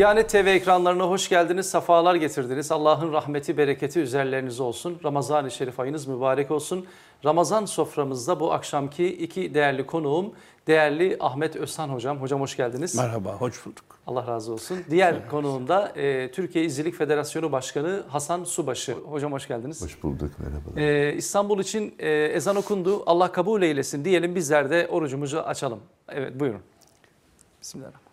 Diyanet TV ekranlarına hoş geldiniz, sefalar getirdiniz. Allah'ın rahmeti, bereketi üzerlerinize olsun. Ramazan-ı Şerif ayınız mübarek olsun. Ramazan soframızda bu akşamki iki değerli konuğum, değerli Ahmet Özhan Hocam. Hocam hoş geldiniz. Merhaba, hoş bulduk. Allah razı olsun. Diğer konuğum da e, Türkiye İzcilik Federasyonu Başkanı Hasan Subaşı. Hocam hoş geldiniz. Hoş bulduk, merhabalar. E, İstanbul için e, ezan okundu. Allah kabul eylesin diyelim bizler de orucumuzu açalım. Evet buyurun. Bismillahirrahmanirrahim.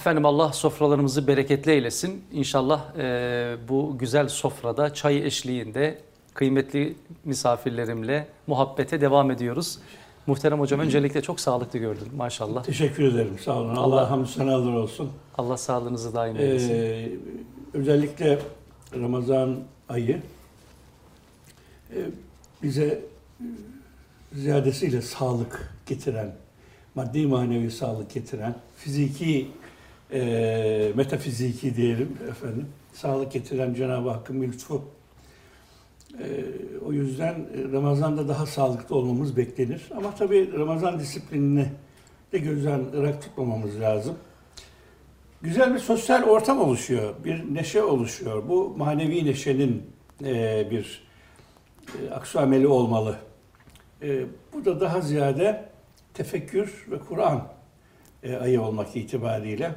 Efendim Allah sofralarımızı bereketli eylesin. İnşallah e, bu güzel sofrada çay eşliğinde kıymetli misafirlerimle muhabbete devam ediyoruz. Muhterem hocam öncelikle çok sağlıklı gördüm maşallah. Teşekkür ederim, sağ olun. Allah, Allah- hamdü senalar olsun. Allah sağlığınızı daim eylesin. Ee, özellikle Ramazan ayı e, bize ziyadesiyle sağlık getiren, maddi manevi sağlık getiren, fiziki, e, metafiziki diyelim efendim, sağlık getiren Cenab-ı Hakk'ın bir lütfu. E, o yüzden Ramazan'da daha sağlıklı olmamız beklenir. Ama tabii Ramazan disiplinini de gözden ırak tutmamamız lazım. Güzel bir sosyal ortam oluşuyor, bir neşe oluşuyor. Bu manevi neşenin e, bir e, aksu ameli olmalı. E, bu da daha ziyade tefekkür ve Kur'an e, ayı olmak itibariyle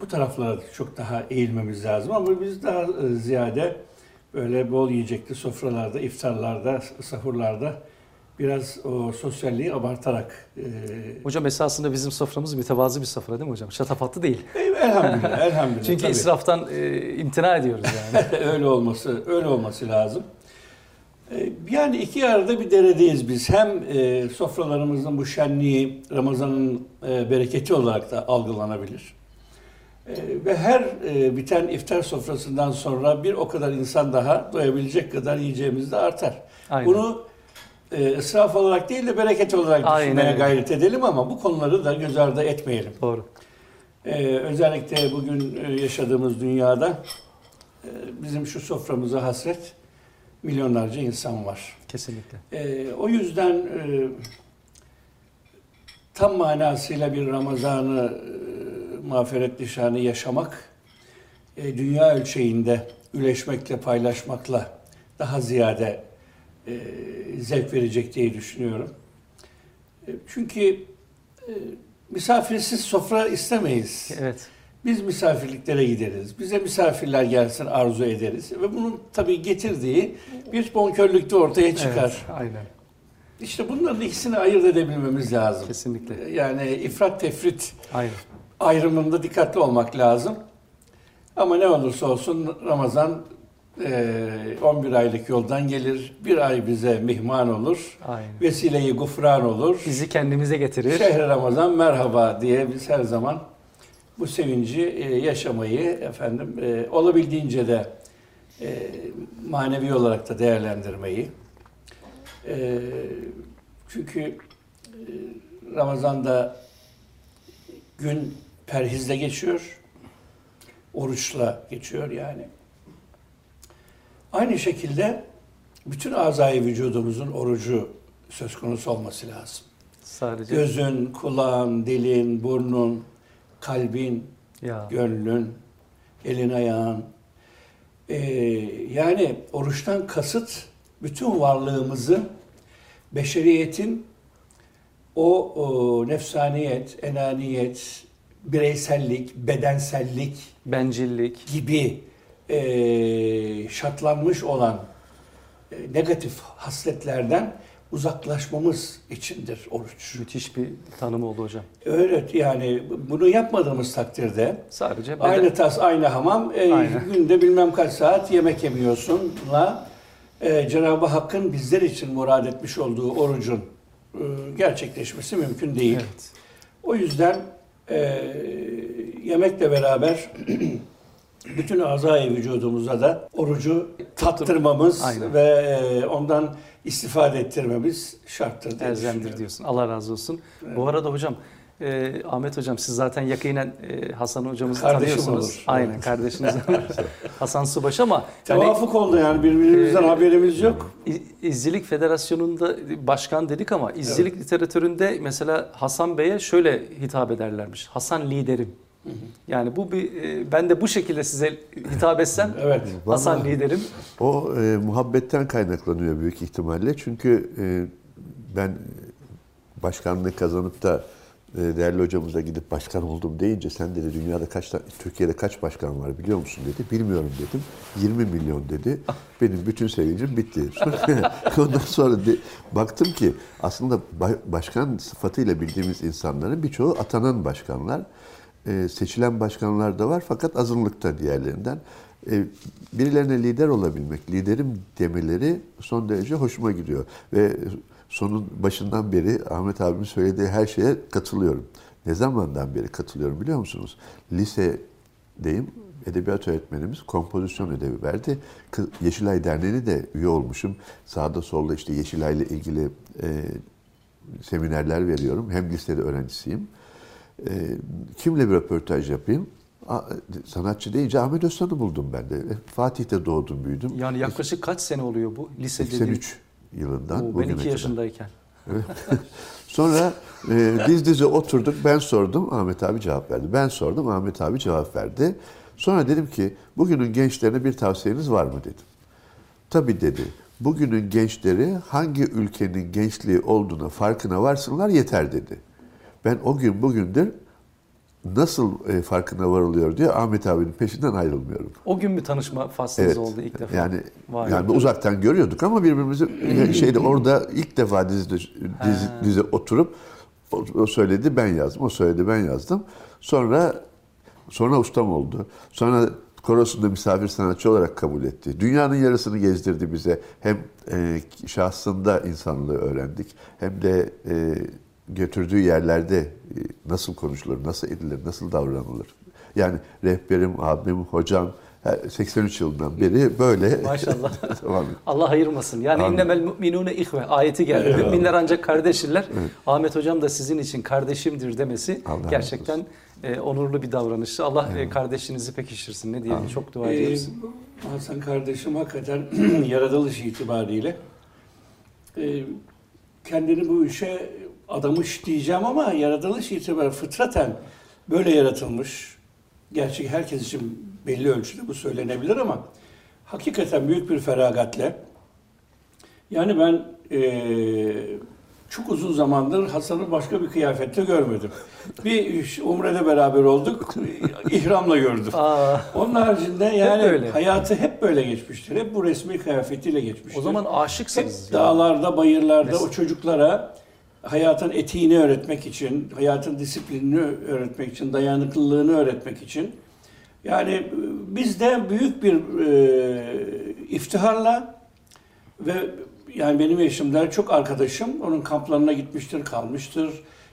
bu taraflara çok daha eğilmemiz lazım. Ama biz daha e, ziyade böyle bol yiyecekli sofralarda, iftarlarda, sahurlarda biraz o sosyalliği abartarak e, Hocam esasında bizim soframız mütevazı bir sofra değil mi hocam? Şatafatlı değil. elhamdülillah, elhamdülillah. Çünkü tabii. israftan e, imtina ediyoruz yani. öyle olması öyle olması lazım. Ee, Yani iki arada bir deredeyiz biz. Hem e, sofralarımızın bu şenliği Ramazan'ın e, bereketi olarak da algılanabilir. E, Ve her e, biten iftar sofrasından sonra bir o kadar insan daha doyabilecek kadar yiyeceğimiz de artar. Aynen. Bunu e, ısraf olarak değil de bereket olarak Aynen düşünmeye gayret edelim ama bu konuları da göz ardı etmeyelim. Doğru. Ee, özellikle bugün e, yaşadığımız dünyada e, bizim şu soframıza hasret milyonlarca insan var. Kesinlikle. Ee, o yüzden e, tam manasıyla bir Ramazan'ı e, mağfiret nişanı yaşamak e, dünya ölçeğinde üleşmekle, paylaşmakla daha ziyade e, zevk verecek diye düşünüyorum. E, çünkü e, misafirsiz sofra istemeyiz. Evet. Biz misafirliklere gideriz. Bize misafirler gelsin arzu ederiz. Ve bunun tabii getirdiği bir bonkörlük de ortaya çıkar. Evet, aynen. İşte bunların ikisini ayırt edebilmemiz lazım. Kesinlikle. Yani ifrat tefrit Aynen. Ayrımında dikkatli olmak lazım. Ama ne olursa olsun Ramazan e, 11 aylık yoldan gelir. Bir ay bize mihman olur. Aynen. Vesileyi gufran olur. Bizi kendimize getirir. Şehri Ramazan merhaba diye biz her zaman bu sevinci e, yaşamayı efendim e, olabildiğince de e, manevi olarak da değerlendirmeyi. E, çünkü e, Ramazan'da gün perhizle geçiyor. Oruçla geçiyor yani. Aynı şekilde bütün azayı vücudumuzun orucu söz konusu olması lazım. Sadece Gözün, kulağın, dilin, burnun, kalbin, ya gönlün, elin ayağın. Ee, yani oruçtan kasıt bütün varlığımızı beşeriyetin o, o nefsaniyet, enaniyet, bireysellik, bedensellik bencillik. gibi e, şartlanmış olan e, negatif hasletlerden uzaklaşmamız içindir oruç. Müthiş bir tanım oldu hocam. Öyle yani bunu yapmadığımız takdirde Sadece beden- aynı tas aynı hamam e, Aynen. günde bilmem kaç saat yemek yemiyorsunla e, Cenab-ı Hakk'ın bizler için murad etmiş olduğu orucun e, gerçekleşmesi mümkün değil. Evet. O yüzden e, yemekle beraber bütün azayı vücudumuza da orucu tattırmamız Aynen. ve e, ondan istifade ettirmemiz şarttır diye Elzemdir diyorsun. Allah razı olsun. Bu arada hocam e, Ahmet hocam siz zaten yakinen e, Hasan hocamızı Kardeşim tanıyorsunuz. olur. Aynen Evet. kardeşiniz olur. Hasan Subaş ama yani Tevafuk oldu yani birbirimizden Ee, haberimiz yok. İzcilik Federasyonu'nda başkan dedik ama izcilik literatüründe mesela Hasan Bey'e şöyle hitap ederlermiş. Hasan liderim. Yani bu bir e, ben de bu şekilde size hitap etsem Evet. Hasan Vallahi- liderim. O e, muhabbetten kaynaklanıyor büyük ihtimalle. Çünkü e, ben başkanlığı kazanıp da e, değerli hocamıza gidip başkan oldum deyince sen dedi dünyada kaç tane, Türkiye'de kaç başkan var biliyor musun dedi. Bilmiyorum dedim. 20 milyon dedi. Benim bütün sevincim bitti. Ondan sonra de- baktım ki aslında ba- başkan sıfatıyla bildiğimiz insanların birçoğu atanan başkanlar. E, seçilen başkanlar da var fakat azınlıkta diğerlerinden. E, birilerine lider olabilmek, liderim demeleri son derece hoşuma gidiyor. Ve sonun başından beri Ahmet abimin söylediği her şeye katılıyorum. Ne zamandan beri katılıyorum biliyor musunuz? Lisedeyim, edebiyat öğretmenimiz kompozisyon ödevi verdi. Yeşilay Derneği'ne de üye olmuşum. Sağda solda işte Yeşilay ile ilgili e, seminerler veriyorum. Hem lisede öğrencisiyim. E, kimle bir röportaj yapayım? Sanatçı deyince Ahmet Öztan'ı buldum ben de. E, Fatih'te doğdum, büyüdüm. Yani yaklaşık kaç sene oluyor bu lise dediğin? 83 yılından Oo, ben bugüne iki kadar. yaşındayken. Sonra e, diz dize oturduk. Ben sordum, Ahmet abi cevap verdi. Ben sordum, Ahmet abi cevap verdi. Sonra dedim ki, bugünün gençlerine bir tavsiyeniz var mı dedim. Tabii dedi. Bugünün gençleri hangi ülkenin gençliği olduğuna farkına varsınlar yeter dedi. Ben o gün bugündür nasıl e, farkına varılıyor diye Ahmet abinin peşinden ayrılmıyorum. O gün mü tanışma faslınız Evet. oldu ilk defa? Yani Vay yani uzaktan görüyorduk ama birbirimizi şeyde orada ilk defa dizi, dizi, Ha. dizi oturup o, o söyledi ben yazdım, o söyledi ben yazdım. Sonra sonra ustam oldu. Sonra korosunda misafir sanatçı olarak kabul etti. Dünyanın yarısını gezdirdi bize. Hem e, şahsında insanlığı öğrendik hem de e, götürdüğü yerlerde e, nasıl konuşulur, nasıl edilir, nasıl davranılır. Yani rehberim, abim, hocam her- 83 yılından beri böyle Maşallah. Allah ayırmasın. Yani Amin. innemel müminune ihve ayeti geldi. Müminler ancak kardeşirler. Ahmet hocam da sizin için kardeşimdir demesi Allah gerçekten e, onurlu bir davranıştı. Allah e, kardeşinizi pekiştirsin. Ne diyelim çok dua Ee, ediyoruz. Hasan kardeşim hakikaten yaratılış itibariyle e, kendini bu işe adamış diyeceğim ama yaratılış itibariyle fıtraten böyle yaratılmış. Gerçi herkes için belli ölçüde bu söylenebilir ama hakikaten büyük bir feragatle yani ben e, çok uzun zamandır Hasan'ı başka bir kıyafette görmedim. Bir umrede beraber olduk, ihramla gördüm. Aa, Onun haricinde yani böyle. hayatı hep böyle geçmiştir. Hep bu resmi kıyafetiyle geçmiştir. o zaman hep aşıksınız. dağlarda, bayırlarda Mes- o çocuklara hayatın etiğini öğretmek için, hayatın disiplinini öğretmek için, dayanıklılığını öğretmek için. Yani e, biz de büyük bir e, iftiharla ve yani benim yaşımda çok arkadaşım onun kamplarına gitmiştir, kalmıştır.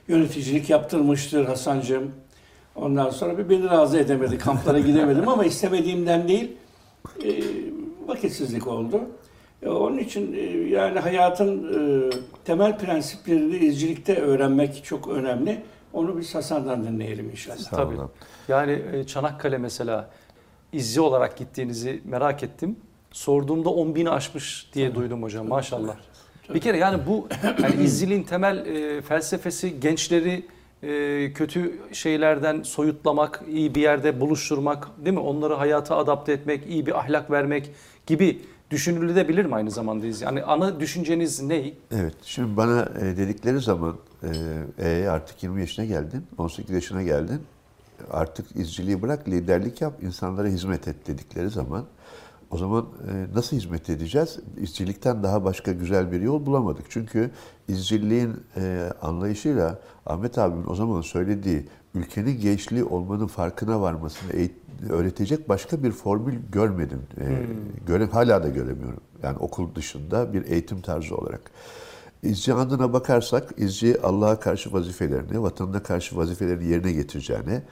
Yöneticilik yaptırmıştır Hasan'cığım. Ondan sonra bir beni razı edemedi. Kamplara gidemedim ama istemediğimden değil. e, vakitsizlik oldu. E, onun için e, yani hayatın e, temel prensiplerini izcilikte öğrenmek çok önemli. Onu biz Hasan'dan dinleyelim inşallah. Sağ Tabii. Yani Çanakkale mesela izci olarak gittiğinizi merak ettim. Sorduğumda 10 bini aşmış diye duydum hocam maşallah. Bir kere yani bu yani izciliğin temel e, felsefesi gençleri e, kötü şeylerden soyutlamak, iyi bir yerde buluşturmak, değil mi? Onları hayata adapte etmek, iyi bir ahlak vermek gibi düşünülebilir mi aynı zamanda? Yani ana düşünceniz ne? Evet, şimdi bana e, dedikleri zaman e, e, artık 20 yaşına geldin, 18 yaşına geldin, artık izciliği bırak, liderlik yap, insanlara hizmet et dedikleri zaman o zaman e, nasıl hizmet edeceğiz? İzcilikten daha başka güzel bir yol bulamadık. Çünkü izciliğin anlayışıyla Ahmet abimin o zaman söylediği ülkenin gençliği olmanın farkına varmasını eğit- öğretecek başka bir formül görmedim. E, göre, hala da göremiyorum. Yani okul dışında bir eğitim tarzı olarak. İzci andına bakarsak, izci Allah'a karşı vazifelerini, vatanına karşı vazifelerini yerine getireceğine,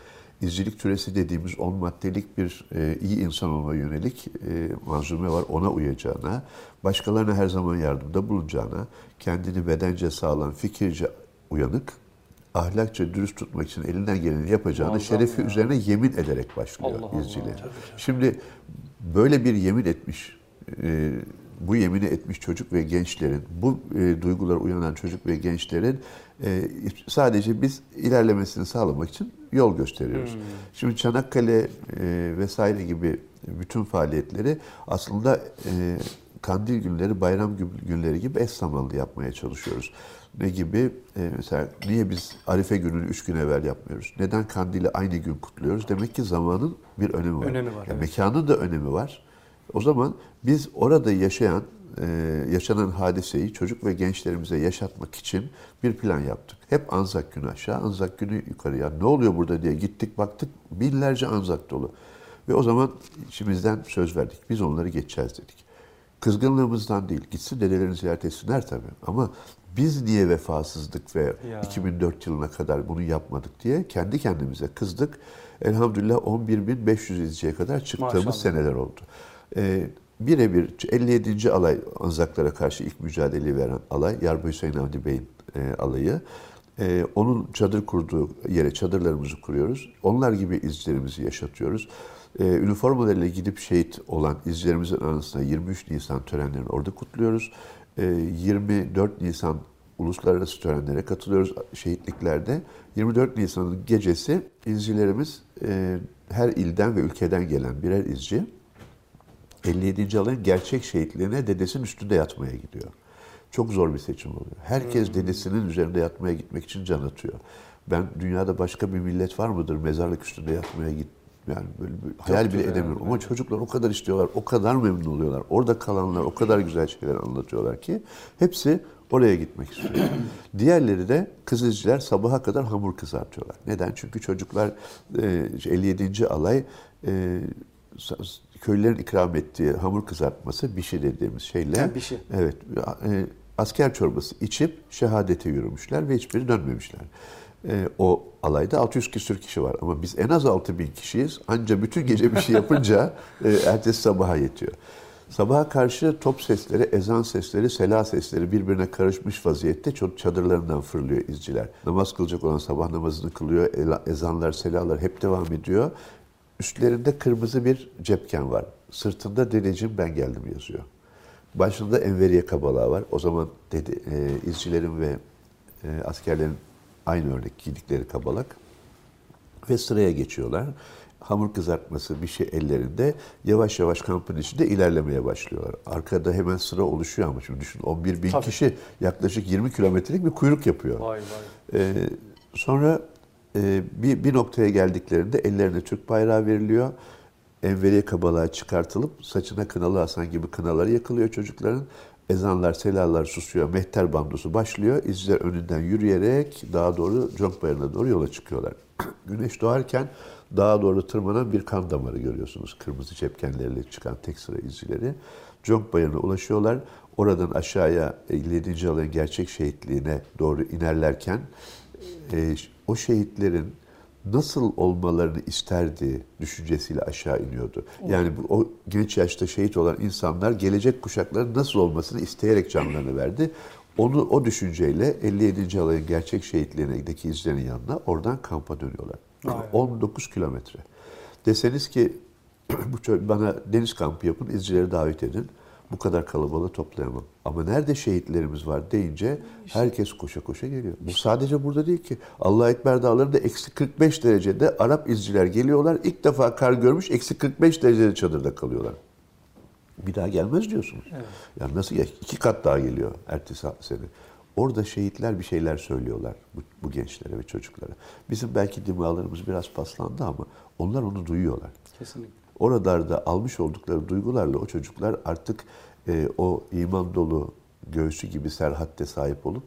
izcilik türesi dediğimiz 10 maddelik bir e, iyi insan olma yönelik e, manzume var. Ona uyacağına, başkalarına her zaman yardımda bulunacağına, kendini bedence sağlam, fikirce uyanık, ahlakça dürüst tutmak için elinden geleni yapacağını Muazzam şerefi ya. üzerine yemin ederek başlıyor Allah Allah. izciliğe. Şimdi böyle bir yemin etmiş, e, bu yemini etmiş çocuk ve gençlerin, bu e, duygulara uyanan çocuk ve gençlerin e, sadece biz ilerlemesini sağlamak için yol gösteriyoruz. Hmm. Şimdi Çanakkale e, vesaire gibi bütün faaliyetleri aslında e, kandil günleri, bayram gün- günleri gibi eş zamanlı yapmaya çalışıyoruz. Ne gibi? E, mesela niye biz Arife gününü üç gün evvel yapmıyoruz? Neden kandili aynı gün kutluyoruz? Demek ki zamanın bir önemi var. Önemi var, Yani evet. Mekanın da önemi var. O zaman biz orada yaşayan, e, yaşanan hadiseyi çocuk ve gençlerimize yaşatmak için bir plan yaptık. Hep Anzak günü aşağı, Anzak günü yukarı. Ya ne oluyor burada diye gittik baktık binlerce Anzak dolu. Ve o zaman içimizden söz verdik. Biz onları geçeceğiz dedik. Kızgınlığımızdan değil. Gitsin dedelerini ziyaret etsinler tabii. Ama biz niye vefasızlık ve Ya. 2004 yılına kadar bunu yapmadık diye kendi kendimize kızdık. Elhamdülillah 11.500 izciye kadar çıktığımız Maşallah. seneler oldu. Ee, birebir 57. alay Anzaklara karşı ilk mücadeleyi veren alay Yarba Hüseyin Avni Bey'in e, alayı. Ee, onun çadır kurduğu yere çadırlarımızı kuruyoruz. Onlar gibi izcilerimizi yaşatıyoruz. Ee, üniformalarıyla gidip şehit olan izcilerimizin anısına 23 Nisan törenlerini orada kutluyoruz. Ee, 24 Nisan uluslararası törenlere katılıyoruz şehitliklerde. 24 Nisan'ın gecesi izcilerimiz e, her ilden ve ülkeden gelen birer izci 57. alayın gerçek şehitliğine dedesinin üstünde yatmaya gidiyor. Çok zor bir seçim oluyor. Herkes dedesinin üzerinde yatmaya gitmek için can atıyor. Ben dünyada başka bir millet var mıdır mezarlık üstünde yatmaya git yani böyle bir hayal bile yani, edemiyorum. Ama çocuklar o kadar istiyorlar, o kadar memnun oluyorlar. Orada kalanlar o kadar güzel şeyler anlatıyorlar ki hepsi oraya gitmek istiyor. Diğerleri de kızılcılar sabaha kadar hamur kızartıyorlar. Neden? Çünkü çocuklar e, 57. alay e, köylülerin ikram ettiği hamur kızartması bişi dediğimiz şeyle Ha, bişi. evet e, asker çorbası içip şehadete yürümüşler ve hiçbiri dönmemişler. E, o alayda 600 küsür kişi var ama biz en az 6000 kişiyiz. Anca bütün gece bir şey yapınca e, ertesi sabaha yetiyor. Sabaha karşı top sesleri, ezan sesleri, sela sesleri birbirine karışmış vaziyette çok çadırlarından fırlıyor izciler. Namaz kılacak olan sabah namazını kılıyor, ezanlar, selalar hep devam ediyor. Üstlerinde kırmızı bir cepken var. Sırtında dedeciğim ben geldim yazıyor. Başında Enveriye Kabalağı var. O zaman dedi, e, izcilerin ve e, askerlerin aynı örnek giydikleri kabalak. Ve sıraya geçiyorlar. Hamur kızartması bir şey ellerinde. Yavaş yavaş kampın içinde ilerlemeye başlıyorlar. Arkada hemen sıra oluşuyor ama şimdi düşün 11 bin Tabii. kişi yaklaşık 20 kilometrelik bir kuyruk yapıyor. Vay vay. Ee, sonra e, bir, bir noktaya geldiklerinde ellerine Türk bayrağı veriliyor. Enveriye kabalığa çıkartılıp saçına kınalı asan gibi kınaları yakılıyor çocukların. Ezanlar, selalar susuyor, mehter bandosu başlıyor. İzciler önünden yürüyerek dağa doğru, Conk doğru yola çıkıyorlar. Güneş doğarken dağa doğru tırmanan bir kan damarı görüyorsunuz. Kırmızı cepkenlerle çıkan tek sıra izcileri. Conk ulaşıyorlar. Oradan aşağıya 57. alayın gerçek şehitliğine doğru inerlerken e, o şehitlerin nasıl olmalarını isterdi düşüncesiyle aşağı iniyordu. Yani bu, o genç yaşta şehit olan insanlar gelecek kuşakların nasıl olmasını isteyerek canlarını verdi. Onu o düşünceyle 57. alayın gerçek şehitliğindeki izlerin yanına oradan kampa dönüyorlar. Vay. 19 kilometre. Deseniz ki bu bana deniz kampı yapın, izcileri davet edin. Bu kadar kalabalığı toplayamam. Ama nerede şehitlerimiz var deyince herkes koşa koşa geliyor. Bu sadece burada değil ki. Allah Ekber dağlarında eksi 45 derecede Arap izciler geliyorlar. İlk defa kar görmüş eksi 45 derecede çadırda kalıyorlar. Bir daha gelmez diyorsunuz. Yani nasıl ya? iki kat daha geliyor ertesi sene. Orada şehitler bir şeyler söylüyorlar bu, bu gençlere ve çocuklara. Bizim belki dimağlarımız biraz paslandı ama onlar onu duyuyorlar. Kesinlikle. Oralarda almış oldukları duygularla o çocuklar artık e, o iman dolu göğsü gibi serhatte sahip olup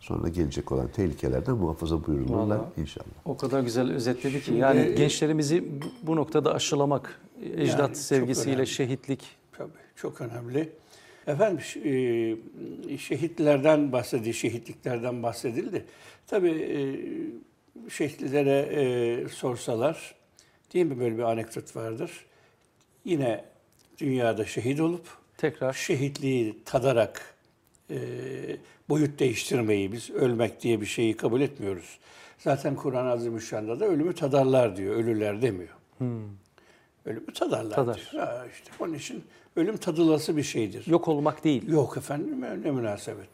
sonra gelecek olan tehlikelerden muhafaza buyurulurlar Vallahi. inşallah. O kadar güzel özetledi ki Şimdi- yani gençlerimizi bu- noktada aşılamak, ecdat Yani sevgisiyle önemli. şehitlik. Tabii çok önemli. Efendim e, şehitlerden bahsedildi, şehitliklerden bahsedildi. Tabii e, şehitlere e, sorsalar, değil mi böyle bir anekdot vardır. Yine dünyada şehit olup Tekrar şehitliği tadarak e, boyut değiştirmeyi biz ölmek diye bir şeyi kabul etmiyoruz. Zaten Kur'an-ı Azimüşşan'da da ölümü tadarlar diyor, ölürler demiyor. Ölümü tadarlar Hmm. Tadar. diyor. Ha, işte onun için ölüm tadılası bir şeydir. yok olmak değil. Yok efendim ne münasebet.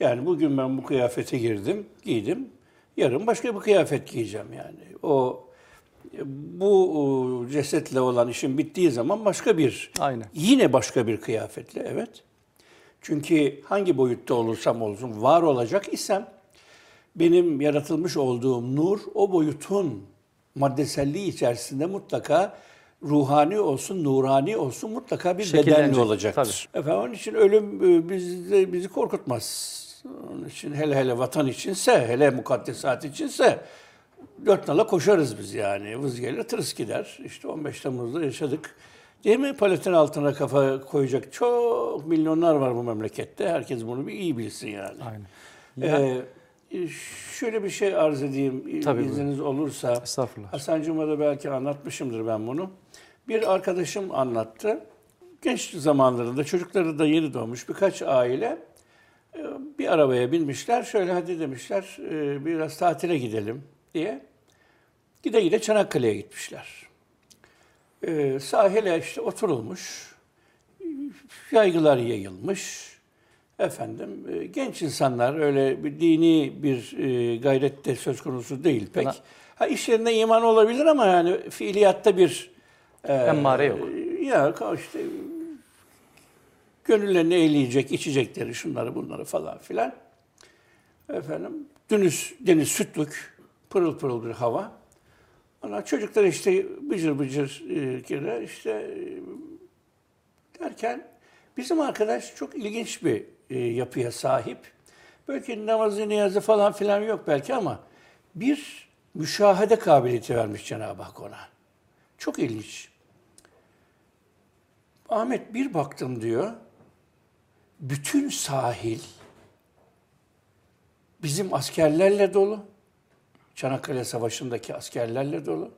Yani bugün ben bu kıyafete girdim, giydim. Yarın başka bir kıyafet giyeceğim yani. O bu o, cesetle olan işin bittiği zaman başka bir Aynen. yine başka bir kıyafetle evet. Çünkü hangi boyutta olursam olsun var olacak isem benim yaratılmış olduğum nur o boyutun maddeselliği içerisinde mutlaka ruhani olsun, nurani olsun mutlaka bir bedenli olacaktır. Efendim onun için ölüm e, bizi, bizi korkutmaz. Onun için hele hele vatan içinse, hele mukaddesat içinse dört nala koşarız biz yani. Vız gelir tırıs gider. İşte 15 Temmuz'da yaşadık. Değil mi? Paletin altına kafa koyacak çok milyonlar var bu memlekette. Herkes bunu bir iyi bilsin yani. Aynen. Ee, şöyle bir şey arz edeyim Tabii, izniniz olursa. Estağfurullah. Hasan'cığıma da belki anlatmışımdır ben bunu. Bir arkadaşım anlattı. Genç zamanlarında çocukları da yeni doğmuş birkaç aile e, bir arabaya binmişler. Şöyle hadi demişler e, biraz tatile gidelim diye. Gide gide Çanakkale'ye gitmişler. E, Sahile işte oturulmuş. Yaygılar yayılmış. Efendim e, genç insanlar öyle bir dini bir e, gayrette söz konusu değil pek. Ha işlerinde iman olabilir ama yani fiiliyatta bir e, Emmare yok. Ya işte gönüllerini eğleyecek içecekleri şunları bunları falan filan. Efendim deniz, deniz sütlük, pırıl pırıl bir hava. Ona çocuklar işte bıcır bıcır e, kere işte e, derken bizim arkadaş çok ilginç bir e, yapıya sahip. Belki namazı niyazı falan filan yok belki ama bir müşahede kabiliyeti vermiş Cenab-ı Hak ona. Çok ilginç. Ahmet bir baktım diyor. Bütün sahil bizim askerlerle dolu. Çanakkale Savaşı'ndaki askerlerle dolu.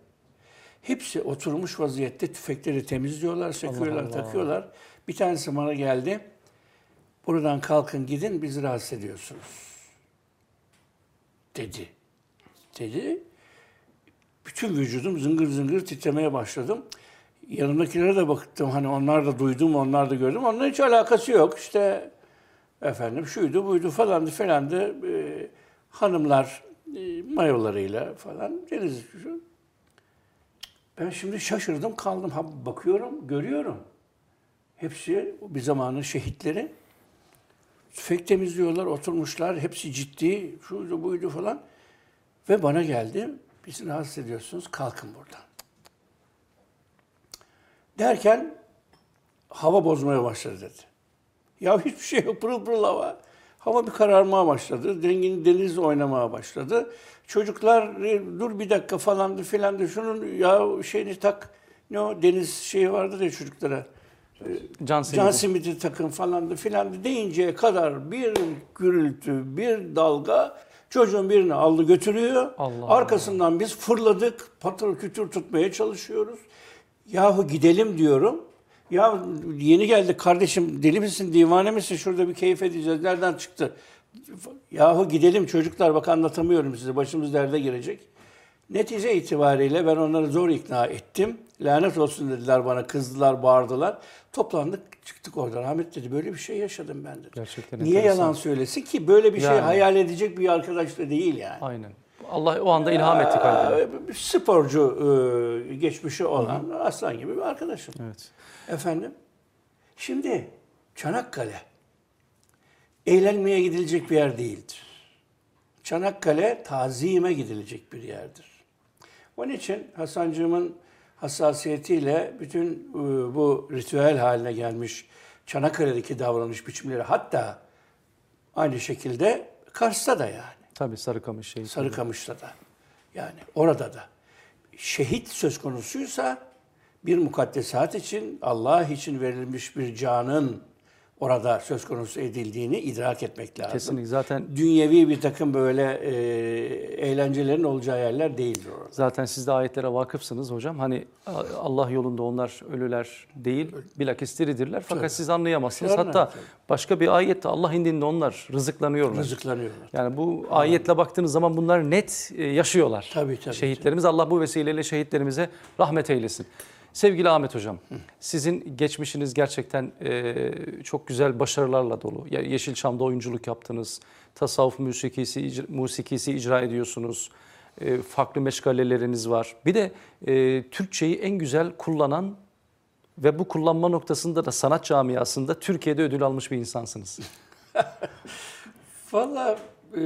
Hepsi oturmuş vaziyette tüfekleri temizliyorlar, söküyorlar, Allah. takıyorlar. Bir tanesi bana geldi. Buradan kalkın gidin bizi rahatsız ediyorsunuz. Dedi. Dedi. Bütün vücudum zıngır zıngır titremeye başladım. Yanımdakilere de baktım hani onlar da duydum, onlar da gördüm. Onunla hiç alakası yok. İşte efendim şuydu buydu falandı falandı. Ee, hanımlar e, mayolarıyla falan deniz şu. Ben şimdi şaşırdım kaldım. Ha, bakıyorum, görüyorum. Hepsi bir zamanın şehitleri. Tüfek temizliyorlar, oturmuşlar. Hepsi ciddi, şuydu buydu falan. Ve bana geldi. Bizi rahatsız ediyorsunuz, kalkın buradan. Derken hava bozmaya başladı dedi. Ya hiçbir şey yok, pırıl pırıl hava. Hava bir kararmaya başladı. Dengin deniz oynamaya başladı. Çocuklar "E, dur bir dakika falandı filandı. Şunun ya şeyini tak. Ne o deniz şeyi vardı ya çocuklara. Can Can simidi. simidi takın falandı filandı deyinceye kadar bir gürültü, bir dalga çocuğun birini aldı götürüyor. Allah Arkasından biz fırladık, patır kütür tutmaya çalışıyoruz. Yahu gidelim diyorum. Ya yeni geldik kardeşim deli misin, divane misin? Şurada bir keyif edeceğiz. Nereden çıktı? Yahu gidelim çocuklar bak anlatamıyorum size. Başımız derde girecek. Netice itibariyle ben onları zor ikna ettim. Lanet olsun dediler bana, kızdılar, bağırdılar. Toplandık, çıktık oradan. Ahmet dedi böyle bir şey yaşadım ben dedi. Gerçekten Niye enteresan. yalan söylesin ki? Böyle bir şey Yani. hayal edecek bir arkadaş da değil yani. Aynen. Allah o anda ilham etti kalbine. Ee, sporcu e, geçmişi olan aslan gibi bir arkadaşım. Evet. Efendim, şimdi Çanakkale eğlenmeye gidilecek bir yer değildir. Çanakkale tazime gidilecek bir yerdir. Onun için Hasancığımın hassasiyetiyle bütün e, bu ritüel haline gelmiş Çanakkale'deki davranış biçimleri hatta aynı şekilde Kars'ta da yani. Tabii Sarıkamış şeyi. Sarıkamış'ta da. Yani orada da. Şehit söz konusuysa bir mukaddesat için, Allah için verilmiş bir canın orada söz konusu edildiğini idrak etmek lazım. Kesinlikle zaten Dünyevi bir takım böyle e, eğlencelerin olacağı yerler değildir orada. zaten siz de ayetlere vakıfsınız hocam. Hani Allah yolunda onlar ölüler değil, bilakis diridirler. Fakat Tabii. siz anlayamazsınız. Tabii, Hatta tabii. başka bir ayette Allah indinde onlar rızıklanıyorlar. Rızıklanıyorlar. Yani bu ayetle baktığınız zaman bunlar net e, yaşıyorlar. Tabii, tabii, Şehitlerimiz Allah bu vesileyle şehitlerimize rahmet eylesin. Sevgili Ahmet Hocam, sizin geçmişiniz gerçekten e, çok güzel başarılarla dolu. Yeşilçam'da oyunculuk yaptınız, tasavvuf musikisi, icra, musikisi icra ediyorsunuz, e, farklı meşgaleleriniz var. Bir de e, Türkçeyi en güzel kullanan ve bu kullanma noktasında da sanat camiasında Türkiye'de ödül almış bir insansınız. Valla e,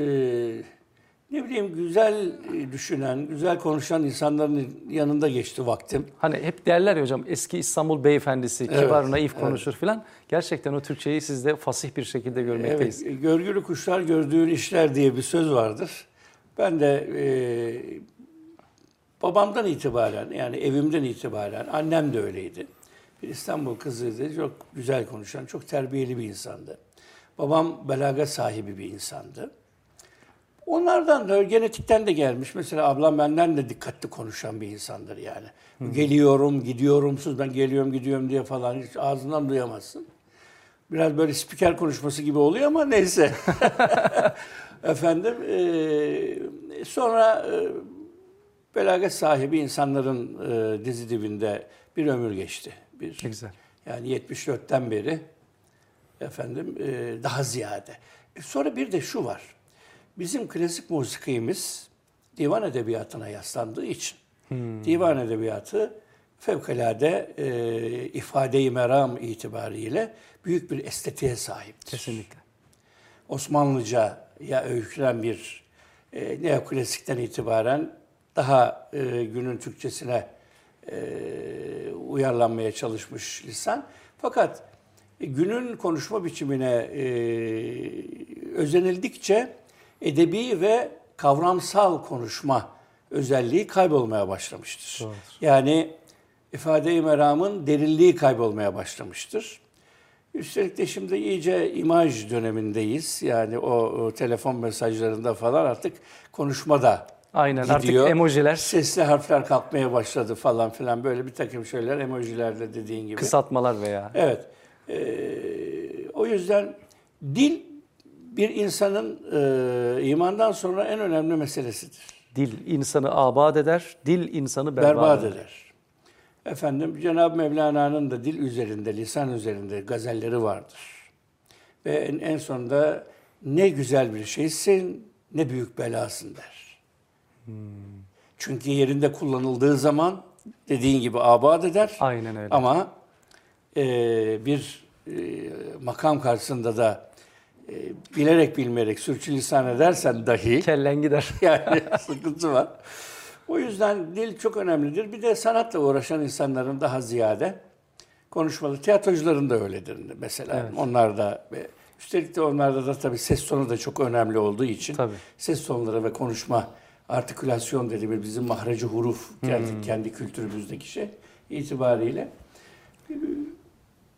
ne bileyim güzel e, düşünen, güzel konuşan insanların yanında geçti vaktim. Hani hep derler ya hocam eski İstanbul beyefendisi, Evet, kibar, naif evet. konuşur filan. Gerçekten o Türkçeyi siz de fasih bir şekilde görmekteyiz. Evet, görgülü kuşlar gördüğün işler diye bir söz vardır. Ben de e, babamdan itibaren yani evimden itibaren annem de öyleydi. Bir İstanbul kızıydı. Çok güzel konuşan, çok terbiyeli bir insandı. Babam belaga sahibi bir insandı. Onlardan da genetikten de gelmiş. Mesela ablam benden de dikkatli konuşan bir insandır yani. Geliyorum, gidiyorumsuz ben geliyorum, gidiyorum diye falan hiç ağzından duyamazsın. Biraz böyle spiker konuşması gibi oluyor ama neyse. Efendim, e, sonra e, belagat sahibi insanların e, dizi dibinde bir ömür geçti. Bir, Ne güzel. Yani 74'ten beri efendim e, daha ziyade. E, sonra bir de şu var. Bizim klasik musikimiz divan edebiyatına yaslandığı için divan edebiyatı fevkalade e, ifade-i meram itibariyle büyük bir estetiğe sahiptir. Kesinlikle. Osmanlıca'ya öykülen bir e, neoklasikten itibaren daha e, günün Türkçesine e, uyarlanmaya çalışmış lisan. Fakat e, günün konuşma biçimine e, özenildikçe edebi ve kavramsal konuşma özelliği kaybolmaya başlamıştır. Doğrudur. Yani ifade-i meramın derinliği kaybolmaya başlamıştır. Üstelik de şimdi iyice imaj dönemindeyiz. Yani o, o telefon mesajlarında falan artık konuşma da Aynen artık gidiyor. emojiler, Sesli harfler kalkmaya başladı falan filan böyle bir takım şeyler emojilerle dediğin gibi. kısaltmalar veya. Evet. Ee, o yüzden dil bir insanın e, imandan sonra en önemli meselesidir. Dil insanı abad eder, dil insanı berbat, berbat eder. eder. Efendim Cenab-ı Mevlana'nın da dil üzerinde, lisan üzerinde gazelleri vardır. Ve en, en sonunda ne güzel bir şeysin, ne büyük belasın der. Çünkü yerinde kullanıldığı zaman dediğin gibi abad eder. Aynen öyle. Ama e, bir e, makam karşısında da e, bilerek bilmeyerek sürçülisan edersen dahi Kellen gider. yani sıkıntı var. O yüzden dil çok önemlidir. Bir de sanatla uğraşan insanların daha ziyade konuşmalı. Tiyatrocuların da öyledir mesela. Evet. Onlar da ve üstelik de onlarda da tabii ses tonu da çok önemli olduğu için Tabii. ses tonları ve konuşma artikülasyon dediğimiz bizim mahreci huruf kendi, Hmm. kendi kültürümüzdeki şey itibariyle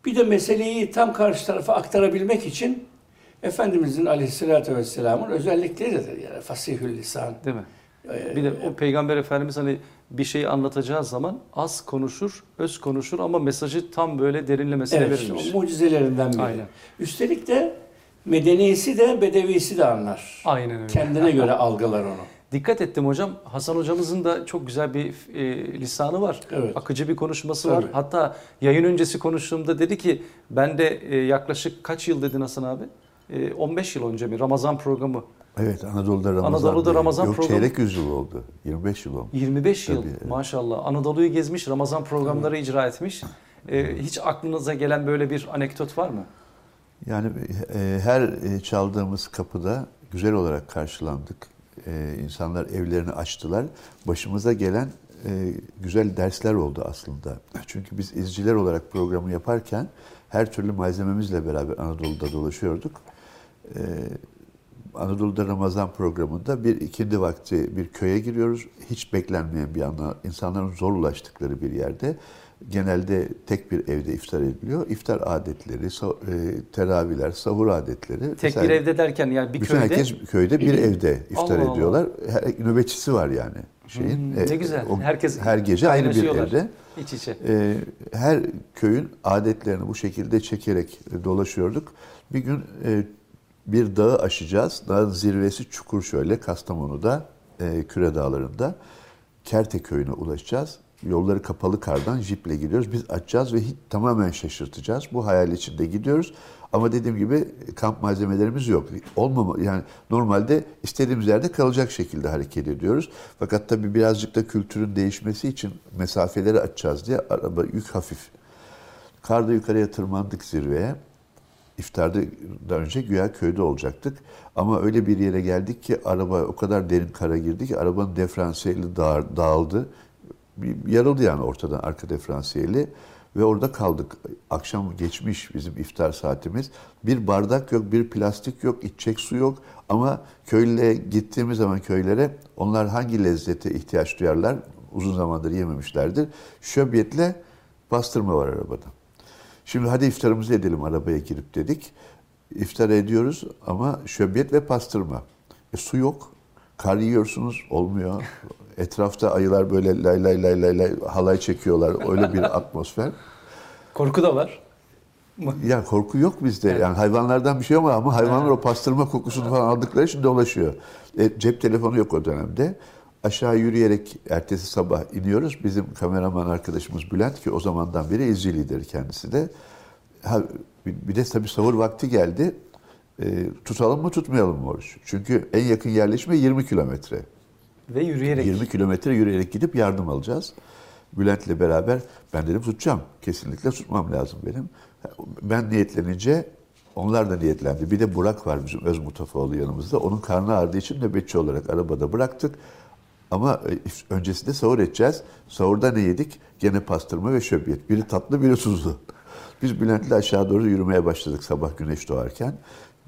bir de meseleyi tam karşı tarafa aktarabilmek için Efendimizin aleyhissalatü vesselamın özellikleridir. Yani fasihül lisan. Değil mi? Ee, Bir de o peygamber efendimiz hani bir şeyi anlatacağı zaman az konuşur, öz konuşur ama mesajı tam böyle derinlemesine Evet, verilmiş. o mucizelerinden biri. Aynen. Üstelik de medenisi de bedevisi de anlar. Aynen öyle. Kendine göre algılar onu. Dikkat ettim hocam. Hasan hocamızın da çok güzel bir e, lisanı var. Evet. Akıcı bir konuşması var. Tabii. Hatta yayın öncesi konuştuğumda dedi ki ben de e, yaklaşık kaç yıl dedin Hasan abi? E, 15 yıl önce mi Ramazan programı? Evet Anadolu'da Ramazan. Anadolu'da diye. Ramazan Yok programı- çeyrek yüzyıl oldu. 25 yıl oldu. 25 yıl Tabii, evet. maşallah. Anadolu'yu gezmiş, Ramazan programları icra etmiş. E, hiç aklınıza gelen böyle bir anekdot var mı? Yani e, her e, çaldığımız kapıda güzel olarak karşılandık. E, insanlar evlerini açtılar. Başımıza gelen e, güzel dersler oldu aslında. Çünkü biz izciler olarak programı yaparken her türlü malzememizle beraber Anadolu'da dolaşıyorduk. E, Anadolu'da Ramazan programında bir ikindi vakti bir köye giriyoruz. Hiç beklenmeyen bir anda insanların zor ulaştıkları bir yerde genelde tek bir evde iftar ediliyor. İftar adetleri, e, teravihler, sahur adetleri. Tek bir vesaire. evde derken yani bir Bütün köyde. herkes köyde bir evde iftar Allah ediyorlar. Her, nöbetçisi var yani şeyin. Hmm, E, ne güzel. o- Herkes her gece aynı bir evde. İç içe. E, her köyün adetlerini bu şekilde çekerek dolaşıyorduk. Bir gün e, bir dağı aşacağız. Dağın zirvesi çukur şöyle Kastamonu'da, e, Küre Dağları'nda. Kerte köyüne ulaşacağız. Yolları kapalı kardan jiple gidiyoruz. Biz açacağız ve hiç, tamamen şaşırtacağız. Bu hayal içinde gidiyoruz. Ama dediğim gibi kamp malzemelerimiz yok. Olmama yani normalde istediğimiz yerde kalacak şekilde hareket ediyoruz. Fakat tabii birazcık da kültürün değişmesi için mesafeleri açacağız diye araba yük hafif. Karda yukarıya tırmandık zirveye. İftardan önce güya köyde olacaktık. Ama öyle bir yere geldik ki araba o kadar derin kara girdi ki arabanın diferansiyeli dağ- dağıldı. Bir- Yarıldı yani ortadan arka diferansiyeli. Ve orada kaldık. Akşam geçmiş bizim iftar saatimiz. Bir bardak yok, bir plastik yok, içecek su yok. Ama köylüye gittiğimiz zaman köylere onlar hangi lezzete ihtiyaç duyarlar? Uzun zamandır yememişlerdir. Şöbiyetle pastırma var arabada. Şimdi hadi iftarımızı edelim arabaya girip dedik. İftar ediyoruz ama şöbiyet ve pastırma. E, su yok. Kar yiyorsunuz olmuyor. Etrafta ayılar böyle lay lay lay lay lay halay çekiyorlar. Öyle bir atmosfer. Korku da var. Ya korku yok bizde. Yani hayvanlardan bir şey ama ama hayvanlar o pastırma kokusunu falan aldıkları için dolaşıyor. E, cep telefonu yok o dönemde. Aşağı yürüyerek ertesi sabah iniyoruz. Bizim kameraman arkadaşımız Bülent ki o zamandan beri izci lideri kendisi de. Ha, bir de tabii sahur vakti geldi. E, tutalım mı tutmayalım mı oruç? Çünkü en yakın yerleşme 20 kilometre. Ve yürüyerek. 20 kilometre yürüyerek gidip yardım alacağız. Bülent'le beraber ben dedim tutacağım. Kesinlikle tutmam lazım benim. Ben niyetlenince onlar da niyetlendi. Bir de Burak var bizim Öz Mutafaoğlu yanımızda. Onun karnı ağrıdığı için nöbetçi olarak arabada bıraktık. Ama e, öncesinde sahur edeceğiz. Sahurda ne yedik? Gene pastırma ve şöbiyet. Biri tatlı, biri tuzlu. Biz Bülent'le aşağı doğru yürümeye başladık sabah güneş doğarken.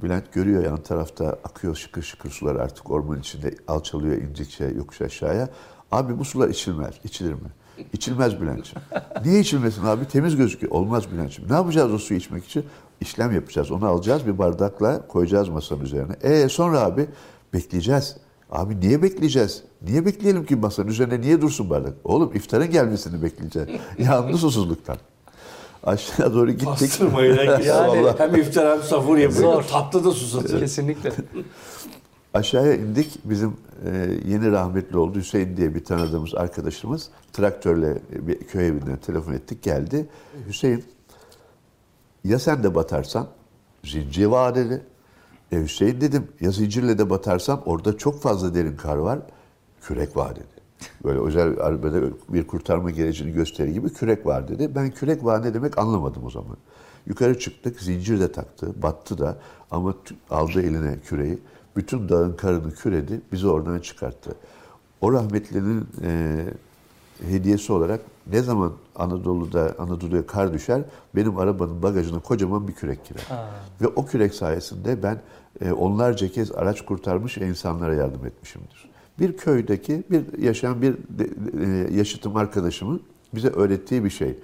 Bülent görüyor yan tarafta akıyor şıkır şıkır sular artık orman içinde alçalıyor indikçe yokuş aşağıya. Abi bu sular içilmez. İçilir mi? İçilmez Bülent'ciğim. Niye içilmesin abi? Temiz gözüküyor. Olmaz Bülent'ciğim. Ne yapacağız o suyu içmek için? İşlem yapacağız. Onu alacağız bir bardakla koyacağız masanın üzerine. E sonra abi bekleyeceğiz. Abi niye bekleyeceğiz? Niye bekleyelim ki masanın üzerine niye dursun bardak? Oğlum iftarın gelmesini bekleyeceğiz. Yandı susuzluktan. Aşağı doğru gittik. Pastırmayla Yani- hem iftar hem sahur yapıyor. Zor. Tatlı da susatıyor. Kesinlikle. Aşağıya indik. Bizim e, yeni rahmetli oldu Hüseyin diye bir tanıdığımız arkadaşımız traktörle bir köy evinden telefon ettik geldi. Hüseyin ya sen de batarsan zincir var dedi. E Hüseyin dedim ya zincirle de batarsam orada çok fazla derin kar var. Kürek var dedi. Böyle özel arabada bir kurtarma gerecini gösteri gibi kürek var dedi. Ben kürek var ne demek anlamadım o zaman. Yukarı çıktık, zincir de taktı, battı da ama aldı eline küreği. Bütün dağın karını küredi, bizi oradan çıkarttı. O rahmetlinin e, hediyesi olarak ne zaman Anadolu'da Anadolu'ya kar düşer, benim arabanın bagajına kocaman bir kürek girer. Ha. Ve o kürek sayesinde ben e, onlarca kez araç kurtarmış ve insanlara yardım etmişimdir. Bir köydeki bir yaşayan bir de- e, yaşıtım arkadaşımın bize öğrettiği bir şey.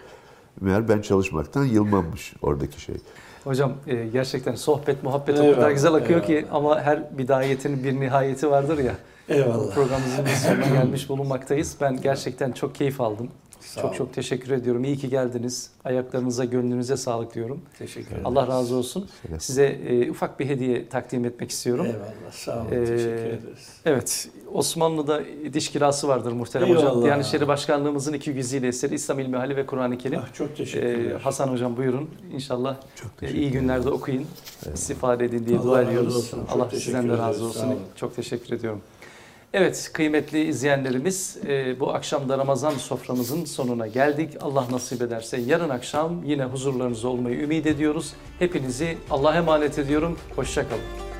Meğer ben çalışmaktan yılmamış oradaki şey. Hocam e, gerçekten sohbet, muhabbet o Eyvallah, kadar güzel akıyor ki eyvallah. ama her bidayetin bir nihayeti vardır ya. Eyvallah. Programımızın sonuna gelmiş bulunmaktayız. Ben gerçekten çok keyif aldım. Sağ çok olun. çok teşekkür ediyorum. İyi ki geldiniz. Ayaklarınıza, gönlünüze sağlık diyorum. Teşekkür ederim. Allah razı olsun. Size e, ufak bir hediye takdim etmek istiyorum. Eyvallah. Sağ olun. Ee, teşekkür ederiz. Evet, Osmanlı'da diş kirası vardır muhterem hocam. Eyvallah. Diyanet İşleri Başkanlığımızın iki güzide eseri İslam İlmi Hali ve Kur'an-ı Kerim. Ah, çok Ee, teşekkürler. Hasan hocam buyurun. İnşallah Çok teşekkür iyi günlerde okuyun. istifade edin diye Allah dua ediyoruz. Allah teşekkür sizden de razı olsun. Çok teşekkür ediyorum. Evet kıymetli izleyenlerimiz e, bu akşam da Ramazan soframızın sonuna geldik. Allah nasip ederse yarın akşam yine huzurlarınızda olmayı ümit ediyoruz. Hepinizi Allah'a emanet ediyorum. Hoşçakalın.